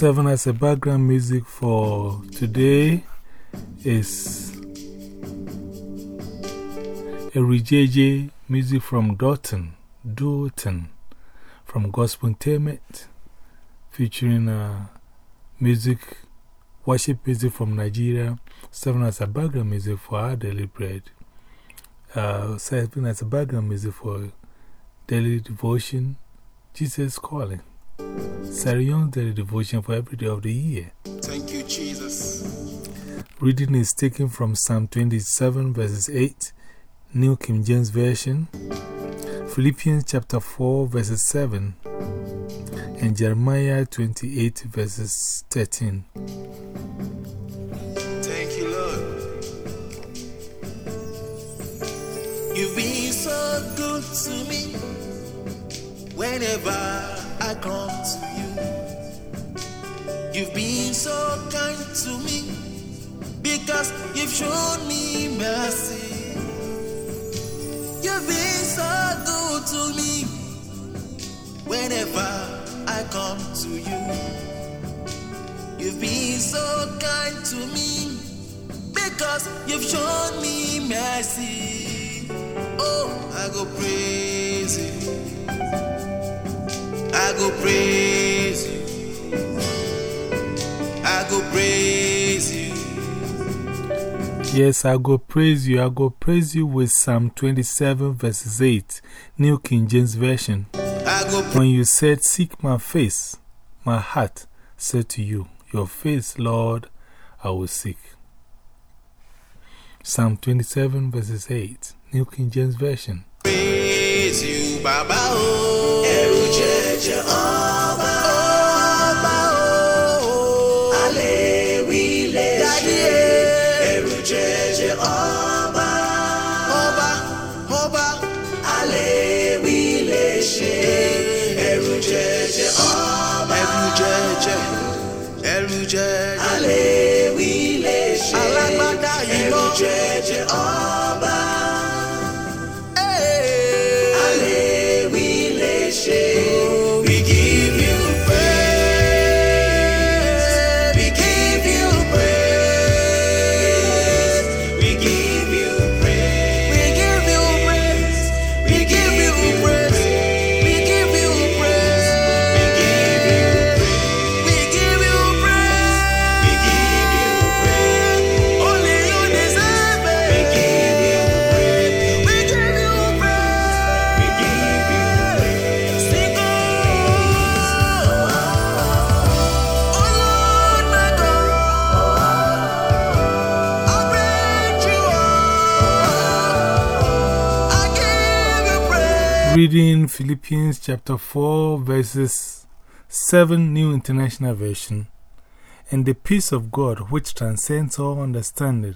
Seven as a background music for today is a Rijeje music from Dalton, Dalton, from Gospel Entertainment, featuring uh, music, worship music from Nigeria, seven as a background music for our daily bread, uh, seven as a background music for daily devotion, Jesus Calling. Sarah daily devotion for every day of the year. Thank you, Jesus. Reading is taken from Psalm 27, verses 8, New King James Version, Philippians chapter 4, verses 7, and Jeremiah 28, verses 13. Thank you, Lord. You've been so good to me whenever I come to you. You've been so kind to me because you've shown me mercy. You've been so good to me whenever I come to you. You've been so kind to me because you've shown me mercy. Oh, I go praise you. I go praise you. I go praise you. Yes, I go praise you. I go praise you with Psalm 27, verses 8, New King James Version. When you said, Seek my face, my heart said to you, Your face, Lord, I will seek. Psalm 27, verses 8, New King James Version. praise you, Baba. Oh, ṣe ọba. ọba ọba. àlèwí lè ṣe ẹrù jẹjẹ ọba. ẹrù jẹjẹ ẹrù jẹjẹ. àlèwí lè ṣe ẹrù jẹjẹ ọba. Reading Philippians chapter 4, verses 7, New International Version. And the peace of God, which transcends all understanding,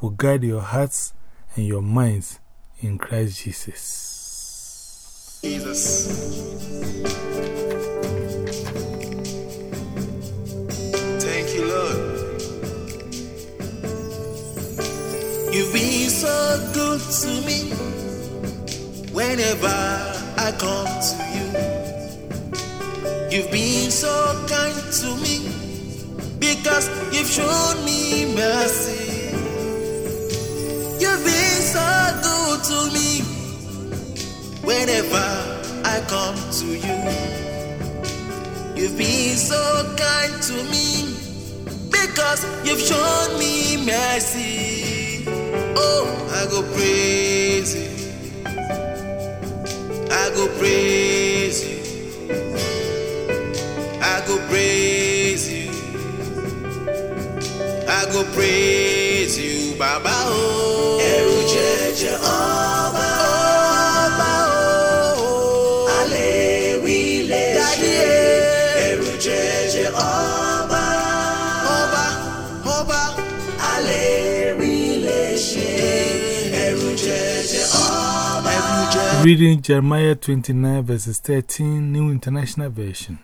will guide your hearts and your minds in Christ Jesus. Jesus. Thank you, Lord. You've been so good to whenever I come to you. You've been so kind to me because you've shown me mercy. You've been so good to me whenever I come to you. You've been so kind to me because you've shown me mercy. Oh, I go praise you. Go praise you. I go praise you. I go praise you, Baba. Oh, Eru jeje ọba. Ọba ọba. Ọba, ọba. Ọba reading Jeremiah 29, verses 13, New International Version.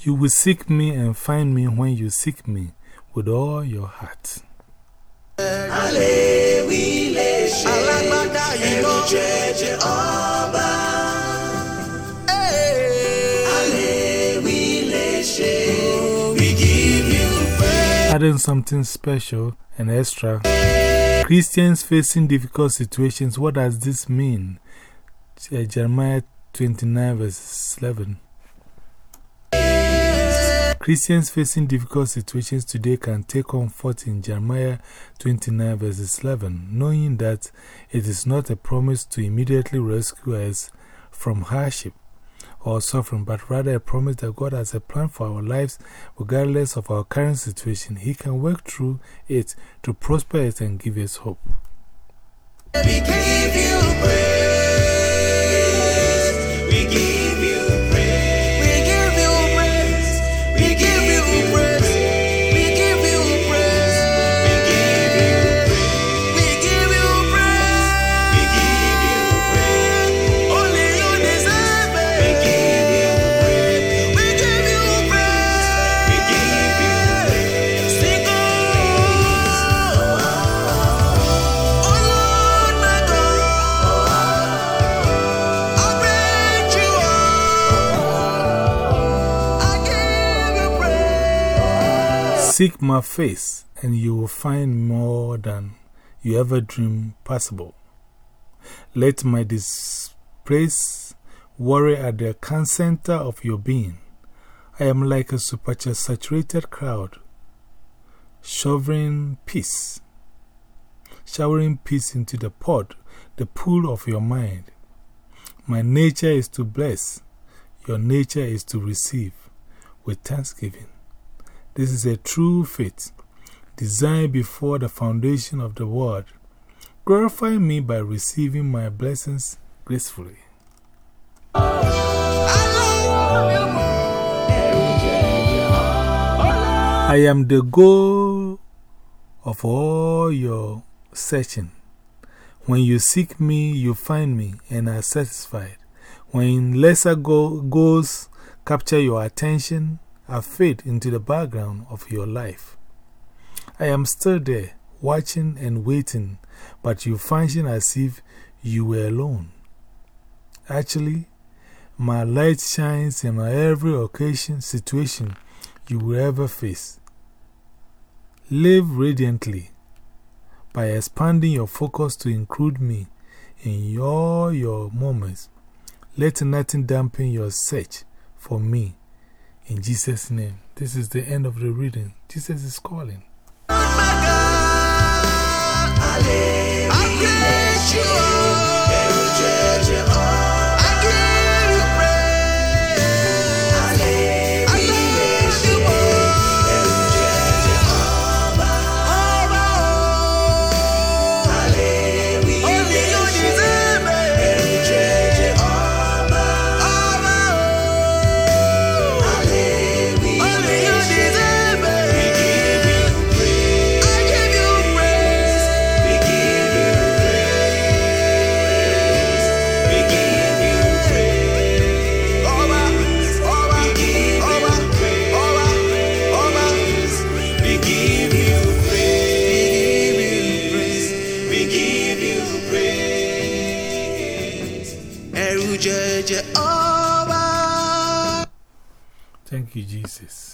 You will seek me and find me when you seek me with all your heart. Adding something special and extra. Christians facing difficult situations, what does this mean? Uh, Jeremiah 29, verse 11. Christians facing difficult situations today can take comfort in Jeremiah 29, verse 11, knowing that it is not a promise to immediately rescue us from hardship or suffering, but rather a promise that God has a plan for our lives regardless of our current situation. He can work through it to prosper us and give us hope. We give you praise. We give Seek my face, and you will find more than you ever dreamed possible. Let my dispraise worry at the center of your being. I am like a supersaturated crowd, showering peace, showering peace into the pot, the pool of your mind. My nature is to bless, your nature is to receive with thanksgiving. This is a true faith, designed before the foundation of the world. Glorify me by receiving my blessings gracefully. I am the goal of all your searching. When you seek me, you find me and are satisfied. When lesser go goals capture your attention, I fade into the background of your life. I am still there, watching and waiting, but you function as if you were alone. Actually, my light shines in every occasion, situation you will ever face. Live radiantly by expanding your focus to include me in all your moments. Let nothing dampen your search for me. In Jesus' name. This is the end of the reading. Jesus is calling. We Jesus.